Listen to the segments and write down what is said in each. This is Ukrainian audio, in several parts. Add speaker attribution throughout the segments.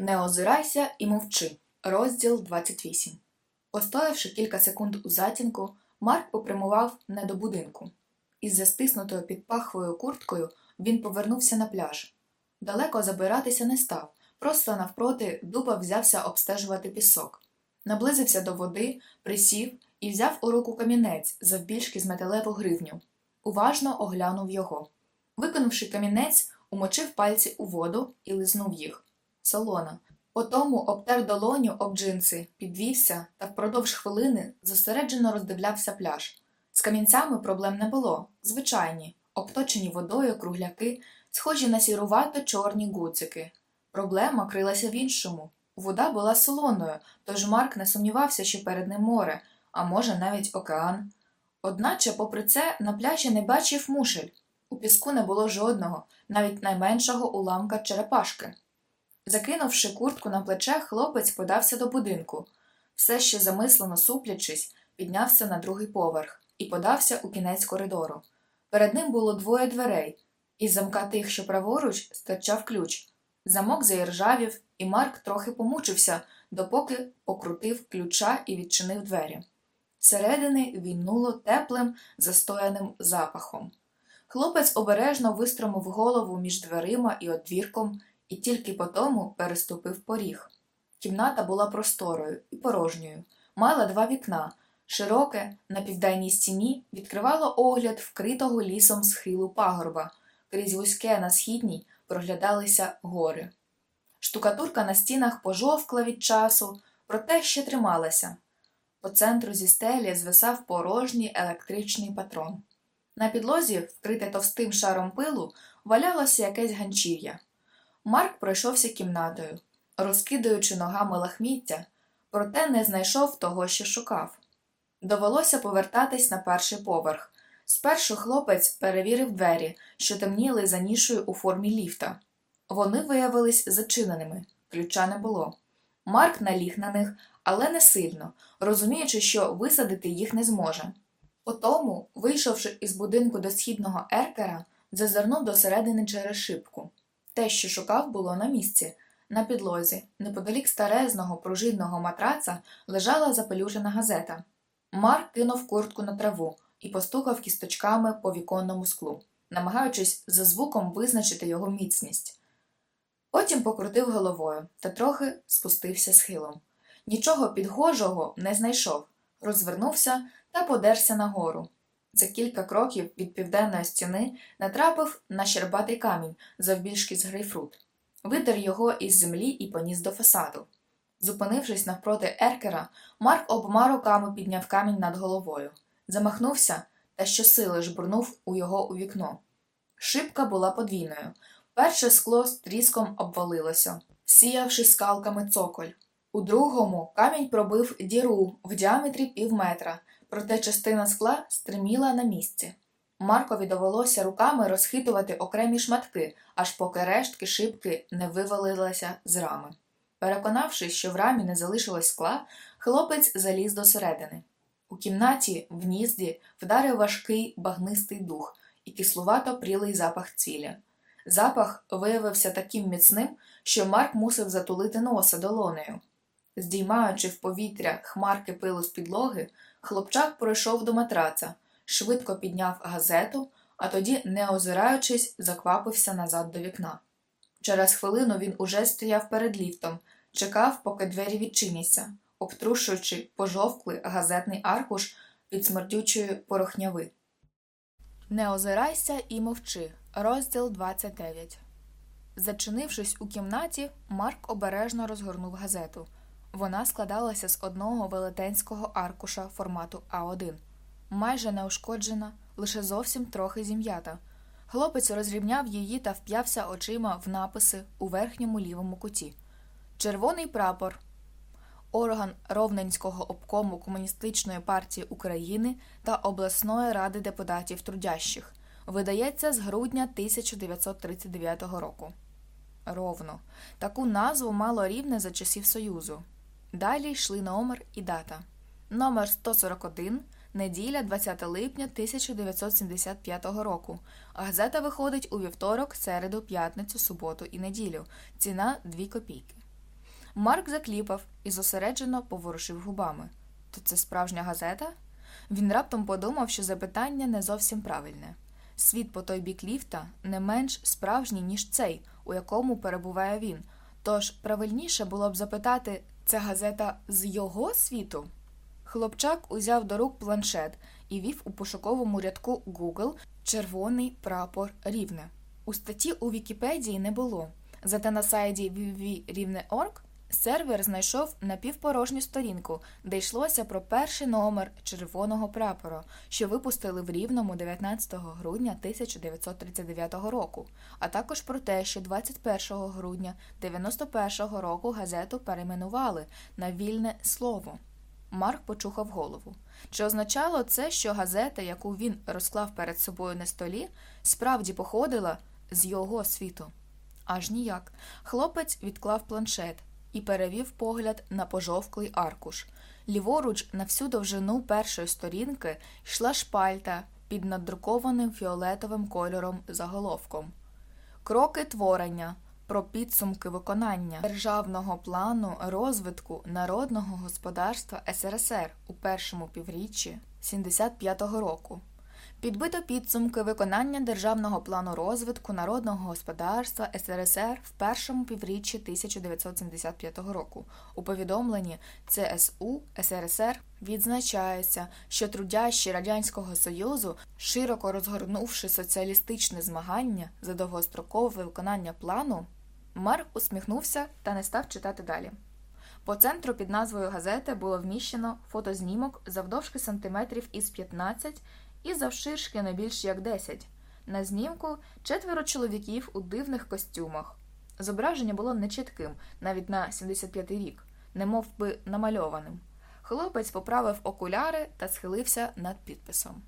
Speaker 1: Не озирайся і мовчи. Розділ 28. Постоявши кілька секунд у затінку, Марк попрямував не до будинку. Із застиснутою під пахвою курткою він повернувся на пляж. Далеко забиратися не став, просто навпроти дуба взявся обстежувати пісок. Наблизився до води, присів і взяв у руку камінець завбільшки з металеву гривню. Уважно оглянув його. Виконавши камінець, умочив пальці у воду і лизнув їх солона. Потому обтер долоню об джинси, підвівся та впродовж хвилини зосереджено роздивлявся пляж. З камінцями проблем не було, звичайні, обточені водою кругляки, схожі на сірувато чорні гуцики. Проблема крилася в іншому. Вода була солоною, тож Марк не сумнівався, що перед ним море, а може навіть океан. Одначе, попри це, на пляжі не бачив мушель. У піску не було жодного, навіть найменшого уламка черепашки. Закинувши куртку на плече, хлопець подався до будинку. Все ще замислено суплячись, піднявся на другий поверх і подався у кінець коридору. Перед ним було двоє дверей, із замка тих, що праворуч, стирчав ключ. Замок заіржавів, і Марк трохи помучився, допоки покрутив ключа і відчинив двері. Зсередини війнуло теплим, застояним запахом. Хлопець обережно вистромив голову між дверима і одвірком і тільки потому переступив поріг. Кімната була просторою і порожньою, мала два вікна. Широке, на південній стіні, відкривало огляд вкритого лісом схилу пагорба, крізь вузьке на східній проглядалися гори. Штукатурка на стінах пожовкла від часу, проте ще трималася. По центру зі стелі звисав порожній електричний патрон. На підлозі, вкрите товстим шаром пилу, валялося якесь ганчір'я. Марк пройшовся кімнатою, розкидаючи ногами лахміття, проте не знайшов того, що шукав. Довелося повертатись на перший поверх. Спершу хлопець перевірив двері, що темніли за нішою у формі ліфта. Вони виявились зачиненими, ключа не було. Марк наліг на них, але не сильно, розуміючи, що висадити їх не зможе. Потому, вийшовши із будинку до східного еркера, зазирнув до середини через шибку. Те, що шукав, було на місці. На підлозі, неподалік старезного пружинного матраца, лежала запелюжена газета. Марк кинув куртку на траву і постукав кісточками по віконному склу, намагаючись за звуком визначити його міцність. Потім покрутив головою та трохи спустився схилом. Нічого підгожого не знайшов, розвернувся та подерся нагору. За кілька кроків від південної стіни натрапив на щербатий камінь завбільшки з грейпфрут. Видер його із землі і поніс до фасаду. Зупинившись навпроти еркера, Марк обома руками підняв камінь над головою, замахнувся та щосили жбурнув у його у вікно. Шибка була подвійною. Перше скло з тріском обвалилося, сіявши скалками цоколь. У другому камінь пробив діру в діаметрі пів метра, проте частина скла стриміла на місці. Маркові довелося руками розхитувати окремі шматки, аж поки рештки шибки не вивалилися з рами. Переконавшись, що в рамі не залишилось скла, хлопець заліз до середини. У кімнаті, в гнізді, вдарив важкий багнистий дух і кислувато прілий запах цвіля. Запах виявився таким міцним, що Марк мусив затулити носа долонею. Здіймаючи в повітря хмарки пилу з підлоги, хлопчак пройшов до матраца, швидко підняв газету, а тоді, не озираючись, заквапився назад до вікна. Через хвилину він уже стояв перед ліфтом, чекав, поки двері відчиняться, обтрушуючи пожовклий газетний аркуш від смердючої порохняви. Не озирайся і мовчи. Розділ 29 Зачинившись у кімнаті, Марк обережно розгорнув газету. Вона складалася з одного велетенського аркуша формату А1, майже неушкоджена, лише зовсім трохи зім'ята. Хлопець розрівняв її та вп'явся очима в написи у верхньому лівому куті. Червоний прапор. Орган Ровненського обкому Комуністичної партії України та обласної ради депутатів трудящих. Видається з грудня 1939 року. Ровно. Таку назву мало рівне за часів Союзу. Далі йшли номер і дата. Номер 141, неділя 20 липня 1975 року. Газета виходить у вівторок, середу, п'ятницю, суботу і неділю. Ціна 2 копійки. Марк закліпав і зосереджено поворушив губами. То це справжня газета? Він раптом подумав, що запитання не зовсім правильне. Світ по той бік ліфта не менш справжній, ніж цей, у якому перебуває він. Тож правильніше було б запитати, це газета з його світу? Хлопчак узяв до рук планшет і вів у пошуковому рядку Google червоний прапор рівне. У статті у Вікіпедії не було, зате на сайті www.rivne.org Сервер знайшов напівпорожню сторінку, де йшлося про перший номер червоного прапора, що випустили в Рівному 19 грудня 1939 року, а також про те, що 21 грудня 91 року газету перейменували на вільне слово. Марк почухав голову. Чи означало це, що газета, яку він розклав перед собою на столі, справді походила з його світу? Аж ніяк. Хлопець відклав планшет і перевів погляд на пожовклий аркуш. Ліворуч, на всю довжину першої сторінки, йшла шпальта під надрукованим фіолетовим кольором заголовком. Кроки творення про підсумки виконання державного плану розвитку народного господарства СРСР у першому півріччі 75-го року. Підбито підсумки виконання державного плану розвитку народного господарства СРСР в першому півріччі 1975 року. У повідомленні ЦСУ СРСР відзначається, що трудящі Радянського Союзу, широко розгорнувши соціалістичне змагання за довгострокове виконання плану, Марк усміхнувся та не став читати далі. По центру під назвою газети було вміщено фотознімок завдовжки сантиметрів із 15 і завширшки не більш як 10. На знімку четверо чоловіків у дивних костюмах. Зображення було нечітким, навіть на 75-й рік, немов би намальованим. Хлопець поправив окуляри та схилився над підписом.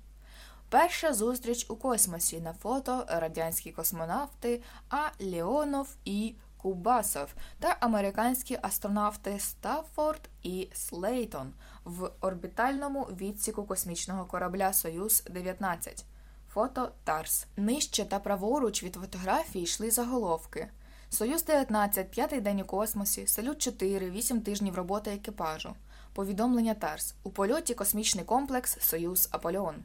Speaker 1: Перша зустріч у космосі на фото радянські космонавти А. Леонов і Кубасов та американські астронавти Стаффорд і Слейтон в орбітальному відсіку космічного корабля Союз 19 Фото Тарс. Нижче та праворуч від фотографії йшли заголовки. Союз 19 п'ятий день у космосі, салют 4, 8 тижнів роботи екіпажу. Повідомлення Тарс. У польоті космічний комплекс Союз Аполеон.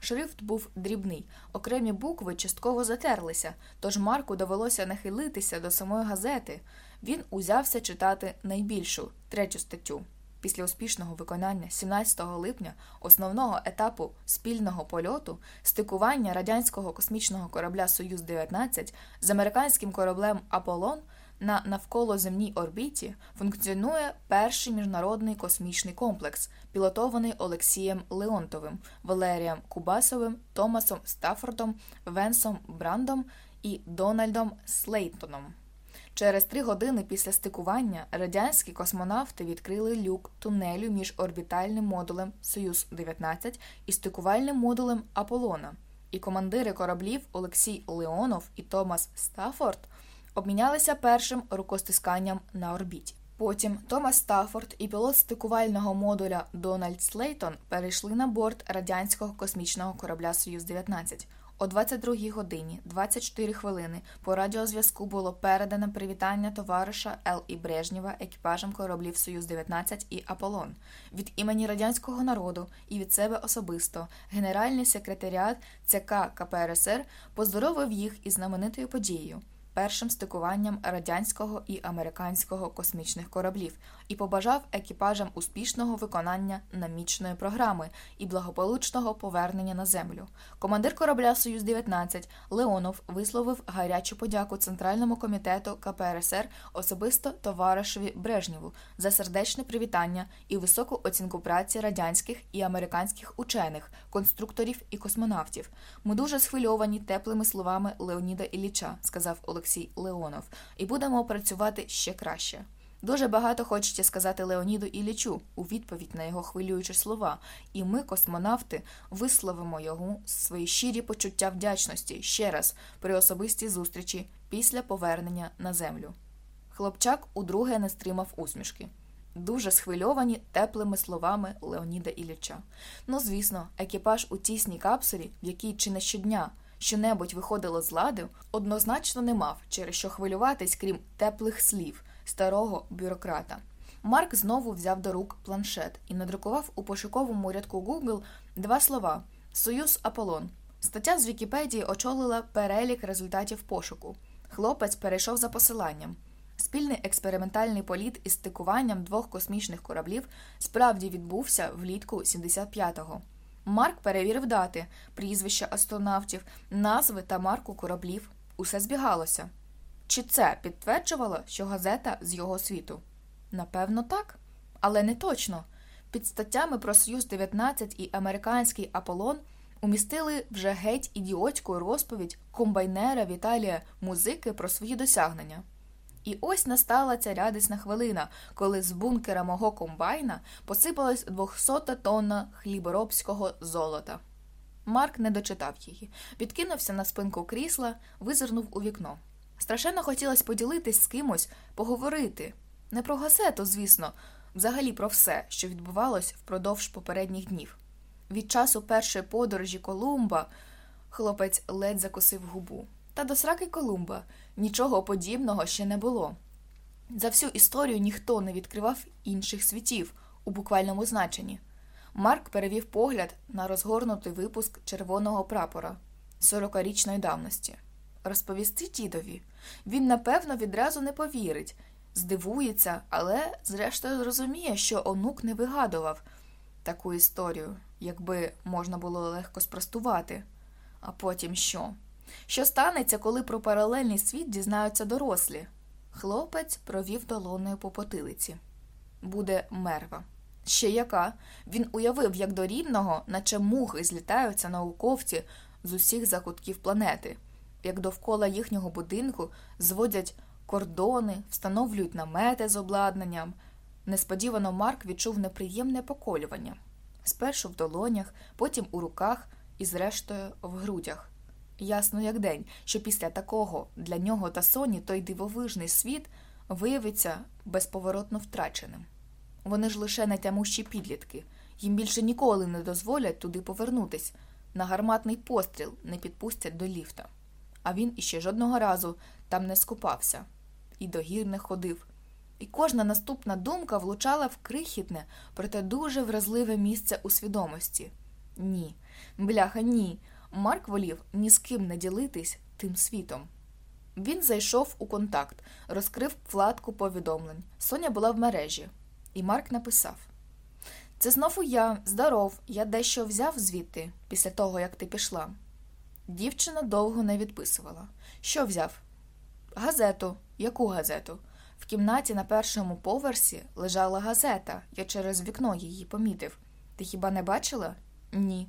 Speaker 1: Шрифт був дрібний, окремі букви частково затерлися, тож Марку довелося нахилитися до самої газети. Він узявся читати найбільшу третю статтю. Після успішного виконання 17 липня основного етапу спільного польоту стикування радянського космічного корабля Союз 19 з американським кораблем Аполлон на навколоземній орбіті функціонує перший міжнародний космічний комплекс, пілотований Олексієм Леонтовим, Валерієм Кубасовим, Томасом Стаффордом, Венсом Брандом і Дональдом Слейтоном. Через три години після стикування радянські космонавти відкрили люк тунелю між орбітальним модулем Союз 19 і стикувальним модулем Аполлона. І командири кораблів Олексій Леонов і Томас Стаффорд обмінялися першим рукостисканням на орбіті. Потім Томас Стаффорд і пілот стикувального модуля Дональд Слейтон перейшли на борт радянського космічного корабля Союз 19 о 22 годині 24 хвилини по радіозв'язку було передане привітання товариша Л. І Брежнєва екіпажем кораблів Союз 19 і Аполлон від імені радянського народу і від себе особисто. Генеральний секретаріат ЦК КПРСР поздоровив їх із знаменитою подією. першим стикуванням радянського і американського космічних кораблів і побажав екіпажам успішного виконання намічної програми і благополучного повернення на землю. Командир корабля Союз 19 Леонов висловив гарячу подяку Центральному комітету КПРСР особисто товаришеві Брежнєву за сердечне привітання і високу оцінку праці радянських і американських учених, конструкторів і космонавтів. Ми дуже схвильовані теплими словами Леоніда Ілліча, сказав Олексій Леонов, і будемо працювати ще краще. Дуже багато хочеться сказати Леоніду Іллічу у відповідь на його хвилюючі слова, і ми, космонавти, висловимо його свої щирі почуття вдячності ще раз при особистій зустрічі після повернення на землю. Хлопчак удруге не стримав усмішки. Дуже схвильовані теплими словами Леоніда Ілліча. Ну, звісно, екіпаж у тісній капсулі, в якій чи не щодня що-небудь виходило з ладу, однозначно не мав, через що хвилюватись, крім теплих слів старого бюрократа. Марк знову взяв до рук планшет і надрукував у пошуковому рядку Google два слова Союз Аполлон. Стаття з Вікіпедії очолила перелік результатів пошуку. Хлопець перейшов за посиланням. Спільний експериментальний політ із стикуванням двох космічних кораблів справді відбувся влітку 75-го. Марк перевірив дати, прізвища астронавтів, назви та марку кораблів. Усе збігалося. Чи це підтверджувало, що газета з його світу? Напевно, так, але не точно. Під статтями про Союз 19 і американський Аполлон умістили вже геть ідіотську розповідь комбайнера Віталія музики про свої досягнення. І ось настала ця радісна хвилина, коли з бункера мого комбайна посипалась 200 тонна хліборобського золота. Марк не дочитав її, відкинувся на спинку крісла, визирнув у вікно. Страшенно хотілося поділитись з кимось, поговорити. Не про газету, звісно, взагалі про все, що відбувалось впродовж попередніх днів. Від часу першої подорожі Колумба хлопець ледь закосив губу. Та до сраки Колумба нічого подібного ще не було. За всю історію ніхто не відкривав інших світів у буквальному значенні. Марк перевів погляд на розгорнутий випуск червоного прапора сорокарічної давності. Розповісти дідові. Він, напевно, відразу не повірить, здивується, але, зрештою, зрозуміє, що онук не вигадував таку історію, якби можна було легко спростувати. А потім що? Що станеться, коли про паралельний світ дізнаються дорослі? Хлопець провів долоною по потилиці. Буде мерва. Ще яка? Він уявив, як до рівного, наче мухи злітаються науковці з усіх закутків планети, як довкола їхнього будинку зводять кордони, встановлюють намети з обладнанням. Несподівано Марк відчув неприємне поколювання спершу в долонях, потім у руках і, зрештою, в грудях. Ясно, як день, що після такого для нього та Соні той дивовижний світ виявиться безповоротно втраченим. Вони ж лише нетямущі підлітки, їм більше ніколи не дозволять туди повернутись, на гарматний постріл не підпустять до ліфта. А він іще жодного разу там не скупався і до гір не ходив. І кожна наступна думка влучала в крихітне, проте дуже вразливе місце у свідомості. Ні, бляха, ні. Марк волів ні з ким не ділитись тим світом. Він зайшов у контакт, розкрив вкладку повідомлень. Соня була в мережі, і Марк написав: Це знову я, здоров, я дещо взяв звідти, після того, як ти пішла. Дівчина довго не відписувала. Що взяв? Газету. Яку газету? В кімнаті на першому поверсі лежала газета, я через вікно її помітив. Ти хіба не бачила? Ні.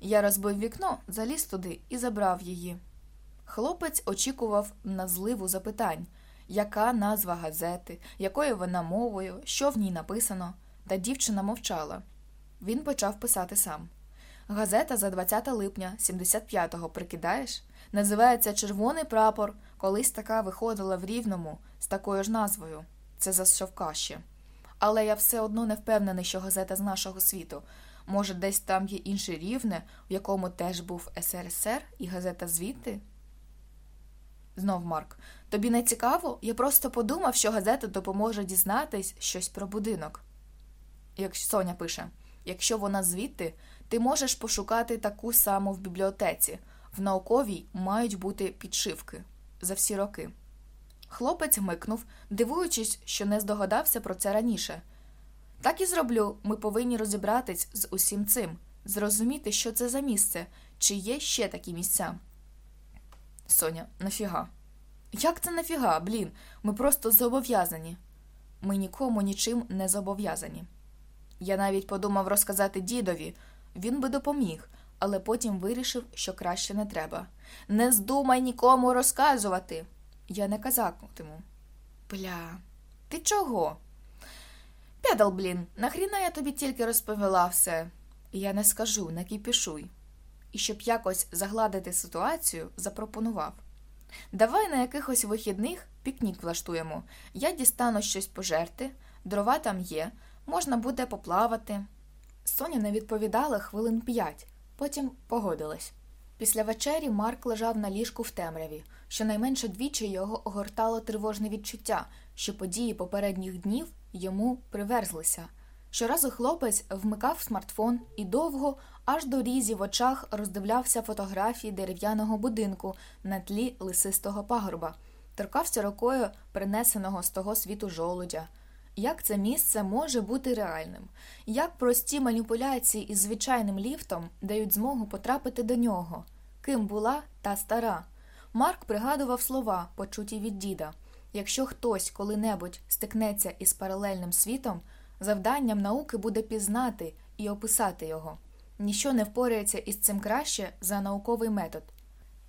Speaker 1: Я розбив вікно, заліз туди і забрав її. Хлопець очікував на зливу запитань, яка назва газети, якою вона мовою, що в ній написано, та дівчина мовчала. Він почав писати сам. Газета за 20 липня 75-го, прикидаєш? Називається Червоний прапор. Колись така виходила в Рівному з такою ж назвою. Це за Шовкаще. Але я все одно не впевнений, що газета з нашого світу. Може, десь там є інше рівне, в якому теж був СРСР і газета звідти? Знов Марк. Тобі не цікаво? Я просто подумав, що газета допоможе дізнатись щось про будинок. Як Соня пише, якщо вона звідти, ти можеш пошукати таку саму в бібліотеці. В науковій мають бути підшивки. за всі роки. Хлопець микнув, дивуючись, що не здогадався про це раніше. Так і зроблю, ми повинні розібратись з усім цим, зрозуміти, що це за місце, чи є ще такі місця. Соня, нафіга? Як це нафіга, блін? Ми просто зобов'язані. Ми нікому нічим не зобов'язані. Я навіть подумав розказати дідові, він би допоміг, але потім вирішив, що краще не треба. Не здумай нікому розказувати. Я не казатиму. Бля, ти чого? Педал, блін, нахріна я тобі тільки розповіла все. Я не скажу, не кіпішуй. І щоб якось загладити ситуацію, запропонував. Давай на якихось вихідних пікнік влаштуємо. Я дістану щось пожерти, дрова там є, можна буде поплавати. Соня не відповідала хвилин п'ять, потім погодилась. Після вечері Марк лежав на ліжку в темряві, щонайменше двічі його огортало тривожне відчуття, що події попередніх днів йому приверзлися. Щоразу хлопець вмикав смартфон і довго, аж до різі в очах роздивлявся фотографії дерев'яного будинку на тлі лисистого пагорба, торкався рукою принесеного з того світу жолудя. Як це місце може бути реальним? Як прості маніпуляції із звичайним ліфтом дають змогу потрапити до нього? Ким була та стара? Марк пригадував слова, почуті від діда. Якщо хтось коли-небудь стикнеться із паралельним світом, завданням науки буде пізнати і описати його. Ніщо не впорається із цим краще за науковий метод.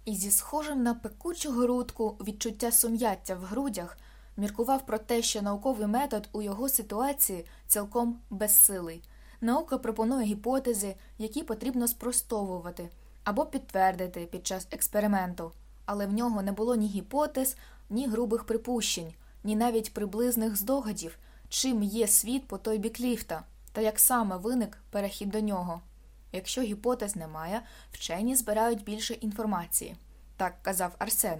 Speaker 1: І зі схожим на пекучу грудку відчуття сум'яття в грудях міркував про те, що науковий метод у його ситуації цілком безсилий. Наука пропонує гіпотези, які потрібно спростовувати або підтвердити під час експерименту, але в нього не було ні гіпотез, ні грубих припущень, ні навіть приблизних здогадів, чим є світ по той бік ліфта, та як саме виник перехід до нього. Якщо гіпотез немає, вчені збирають більше інформації, так казав Арсен.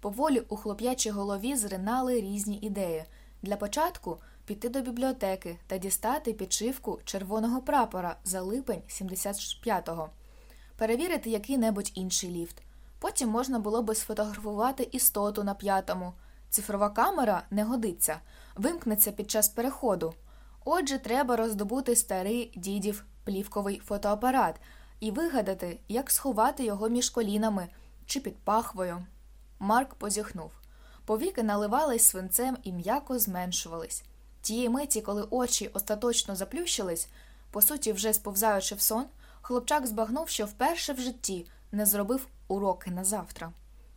Speaker 1: Поволі у хлоп'ячій голові зринали різні ідеї. Для початку піти до бібліотеки та дістати підшивку червоного прапора за липень 75-го, перевірити який-небудь інший ліфт. Потім можна було би сфотографувати істоту на п'ятому. Цифрова камера не годиться, вимкнеться під час переходу. Отже, треба роздобути старий дідів плівковий фотоапарат і вигадати, як сховати його між колінами чи під пахвою. Марк позіхнув. Повіки наливались свинцем і м'яко зменшувались. Тієї миті, коли очі остаточно заплющились, по суті, вже сповзаючи в сон, хлопчак збагнув, що вперше в житті не зробив уроки на завтра.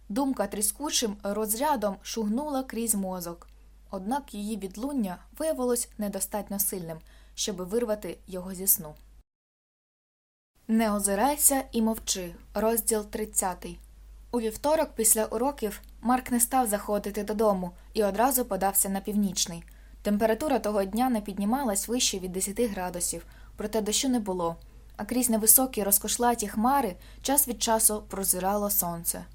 Speaker 1: Думка тріскучим розрядом шугнула крізь мозок, однак її відлуння виявилось недостатньо сильним, щоб вирвати його зі сну. Не озирайся і мовчи. Розділ 30 У вівторок, після уроків, Марк не став заходити додому і одразу подався на північний. Температура того дня не піднімалась вище від 10 градусів, проте дощу не було, а крізь невисокі розкошлаті хмари час від часу прозирало сонце.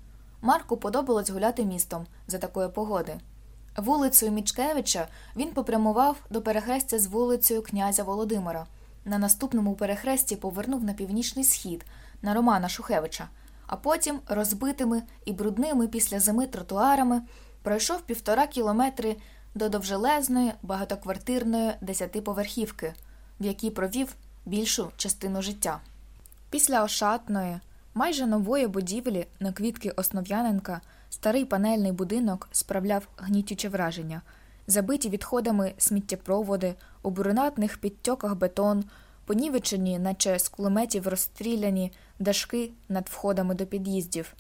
Speaker 1: Марку подобалось гуляти містом за такої погоди. Вулицею Мічкевича він попрямував до перехрестя з вулицею князя Володимира. На наступному перехресті повернув на північний схід на Романа Шухевича, а потім розбитими і брудними після зими тротуарами пройшов півтора кілометри до довжелезної багатоквартирної десятиповерхівки, в якій провів більшу частину життя. Після ошатної, майже нової будівлі на квітки Основ'яненка старий панельний будинок справляв гнітюче враження, забиті відходами сміттєпроводи, у брунатних підтьоках бетон, понівечені, наче з кулеметів розстріляні дашки над входами до під'їздів,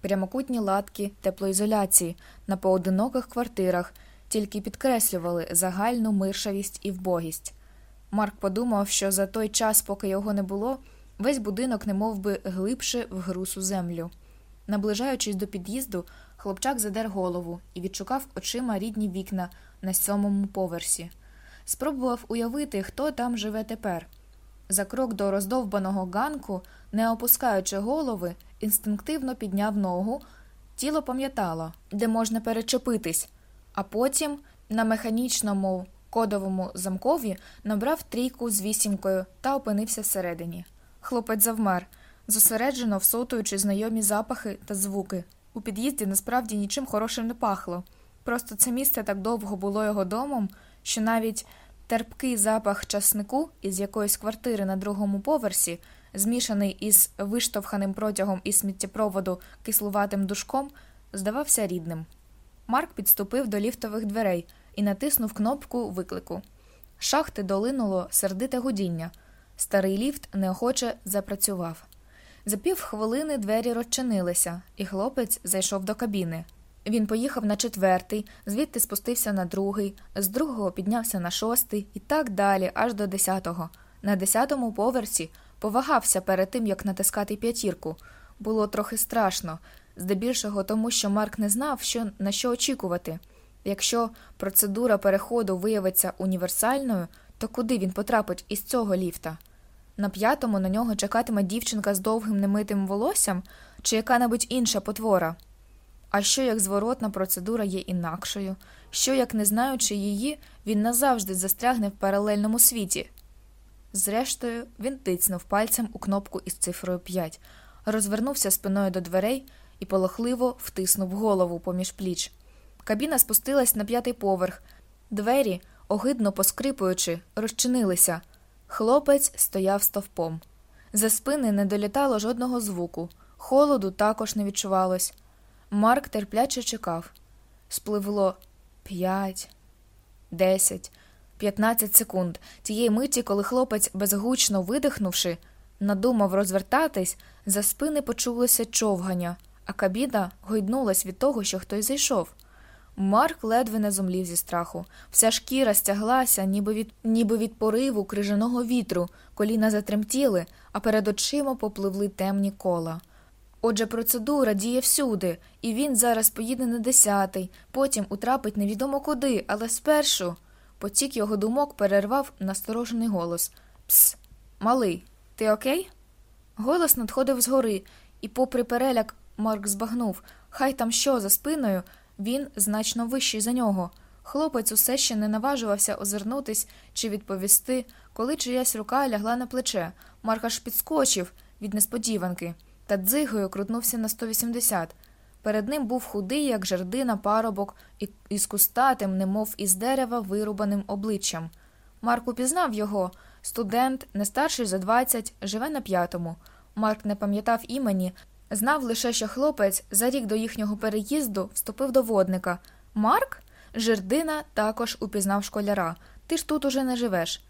Speaker 1: прямокутні латки теплоізоляції на поодиноких квартирах тільки підкреслювали загальну миршавість і вбогість. Марк подумав, що за той час, поки його не було, весь будинок не би, глибше вгруз у землю. Наближаючись до під'їзду, хлопчак задер голову і відшукав очима рідні вікна на сьомому поверсі. Спробував уявити, хто там живе тепер. За крок до роздовбаного ганку, не опускаючи голови, інстинктивно підняв ногу, тіло пам'ятало, де можна перечепитись, а потім на механічному кодовому замкові набрав трійку з вісімкою та опинився всередині. Хлопець завмер, зосереджено всотуючи знайомі запахи та звуки, У під'їзді насправді нічим хорошим не пахло. Просто це місце так довго було його домом, що навіть терпкий запах часнику із якоїсь квартири на другому поверсі, змішаний із виштовханим протягом із сміттєпроводу кислуватим душком, здавався рідним. Марк підступив до ліфтових дверей і натиснув кнопку виклику. Шахти долинуло сердите гудіння. Старий ліфт неохоче запрацював. За півхвилини двері розчинилися, і хлопець зайшов до кабіни. Він поїхав на четвертий, звідти спустився на другий, з другого піднявся на шостий і так далі, аж до десятого. На десятому поверсі повагався перед тим, як натискати п'ятірку. Було трохи страшно, здебільшого тому, що Марк не знав, що, на що очікувати. Якщо процедура переходу виявиться універсальною, то куди він потрапить із цього ліфта? На п'ятому на нього чекатиме дівчинка з довгим немитим волоссям чи яка-небудь інша потвора. А що як зворотна процедура є інакшою, що як, не знаючи її, він назавжди застрягне в паралельному світі? Зрештою, він тицнув пальцем у кнопку із цифрою 5, розвернувся спиною до дверей і полохливо втиснув голову поміж пліч. Кабіна спустилась на п'ятий поверх, двері, огидно поскрипуючи, розчинилися. Хлопець стояв стовпом. За спини не долітало жодного звуку, холоду також не відчувалось. Марк терпляче чекав. Спливло п'ять, десять, п'ятнадцять секунд. Тієї миті, коли хлопець, безгучно видихнувши, надумав розвертатись, за спини почулося човгання, а кабіна гойднулась від того, що хтось зайшов. Марк ледве не зумлів зі страху. Вся шкіра стяглася, ніби від ніби від пориву крижаного вітру, коліна затремтіли, а перед очима попливли темні кола. Отже, процедура діє всюди, і він зараз поїде на десятий, потім утрапить невідомо куди, але спершу. Потік його думок перервав насторожений голос Пс, малий, ти окей? Голос надходив згори, і, попри переляк, Марк збагнув хай там що за спиною, він значно вищий за нього. Хлопець усе ще не наважувався озирнутись чи відповісти, коли чиясь рука лягла на плече. Марк аж підскочив від несподіванки та дзигою крутнувся на 180. Перед ним був худий, як жердина, парубок, із кустатим, немов із дерева, вирубаним обличчям. Марк упізнав його. Студент, не старший за 20, живе на п'ятому. Марк не пам'ятав імені, знав лише, що хлопець за рік до їхнього переїзду вступив до водника. Марк? Жердина також упізнав школяра. Ти ж тут уже не живеш.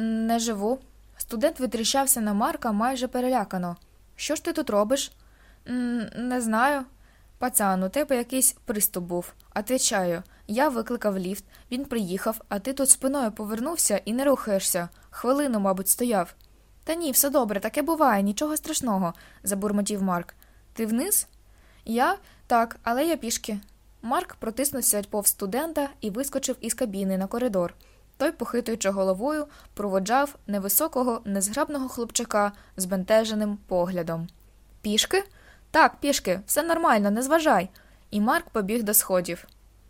Speaker 1: Не живу. Студент витріщався на Марка майже перелякано. Що ж ти тут робиш? Не знаю. Пацан, у тебе якийсь приступ був. Отвічаю, я викликав ліфт, він приїхав, а ти тут спиною повернувся і не рухаєшся. Хвилину, мабуть, стояв. Та ні, все добре, таке буває, нічого страшного, забурмотів Марк. Ти вниз? Я так, але я пішки. Марк протиснувся повз студента і вискочив із кабіни на коридор. Той, похитуючи головою, проводжав невисокого, незграбного хлопчака з бентеженим поглядом. Пішки? Так, пішки, все нормально, не зважай. І Марк побіг до сходів.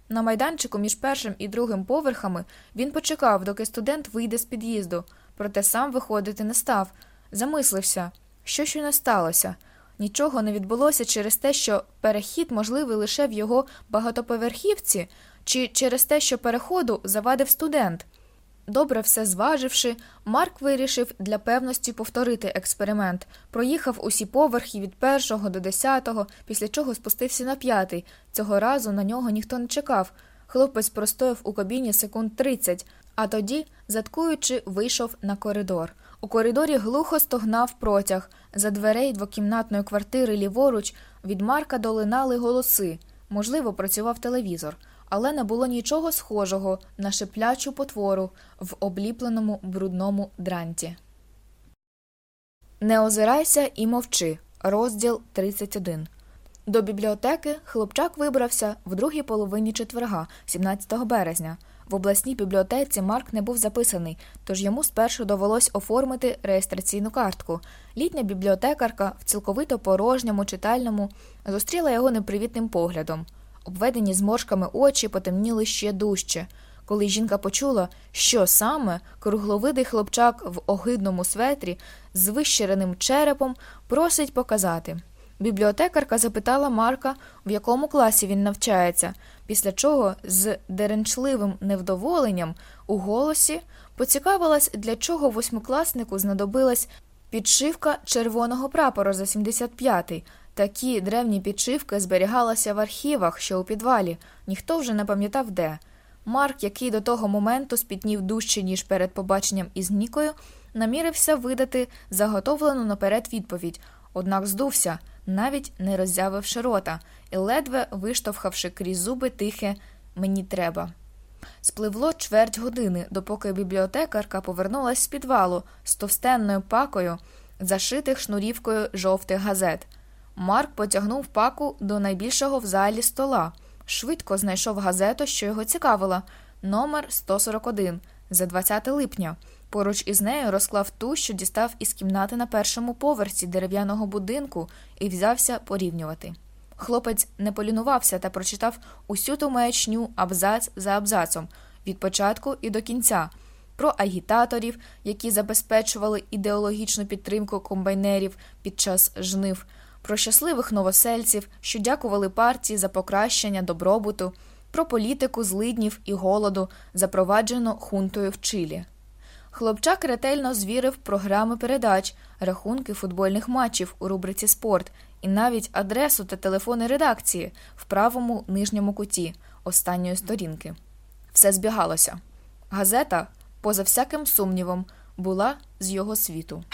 Speaker 1: На майданчику між першим і другим поверхами він почекав, доки студент вийде з під'їзду, проте сам виходити не став. Замислився, що ще не сталося. Нічого не відбулося через те, що перехід можливий лише в його багатоповерхівці, чи через те, що переходу завадив студент. Добре все зваживши, Марк вирішив для певності повторити експеримент, проїхав усі поверхи від першого до десятого, після чого спустився на п'ятий. Цього разу на нього ніхто не чекав. Хлопець простояв у кабіні секунд тридцять, а тоді, заткуючи, вийшов на коридор. У коридорі глухо стогнав протяг. За дверей двокімнатної квартири ліворуч від Марка долинали голоси. Можливо, працював телевізор але не було нічого схожого на шиплячу потвору в обліпленому брудному дранті. Не озирайся і мовчи. Розділ 31 До бібліотеки хлопчак вибрався в другій половині четверга, 17 березня. В обласній бібліотеці Марк не був записаний, тож йому спершу довелось оформити реєстраційну картку. Літня бібліотекарка в цілковито порожньому читальному зустріла його непривітним поглядом. Обведені зморшками очі потемніли ще дужче. Коли жінка почула, що саме кругловидий хлопчак в огидному светрі з вищереним черепом просить показати. Бібліотекарка запитала Марка, в якому класі він навчається, після чого з деренчливим невдоволенням у голосі поцікавилась, для чого восьмикласнику знадобилась підшивка червоного прапора за 75-й. Такі древні підшивки зберігалися в архівах, що у підвалі, ніхто вже не пам'ятав де. Марк, який до того моменту спітнів дужче, ніж перед побаченням із Нікою, намірився видати заготовлену наперед відповідь, однак здувся, навіть не роззявивши рота, і ледве виштовхавши крізь зуби тихе мені треба. Спливло чверть години, допоки бібліотекарка повернулась з підвалу з товстенною пакою, зашитих шнурівкою жовтих газет. Марк потягнув паку до найбільшого в залі стола, швидко знайшов газету, що його цікавила, номер 141 за 20 липня. Поруч із нею розклав ту, що дістав із кімнати на першому поверсі дерев'яного будинку, і взявся порівнювати. Хлопець не полінувався та прочитав усю ту маячню абзац за абзацом від початку і до кінця, про агітаторів, які забезпечували ідеологічну підтримку комбайнерів під час жнив, про щасливих новосельців, що дякували партії за покращення добробуту, про політику злиднів і голоду, запроваджену хунтою в Чилі. Хлопчак ретельно звірив програми передач, рахунки футбольних матчів у рубриці Спорт і навіть адресу та телефони редакції в правому нижньому куті останньої сторінки. Все збігалося. Газета, поза всяким сумнівом, була з його світу.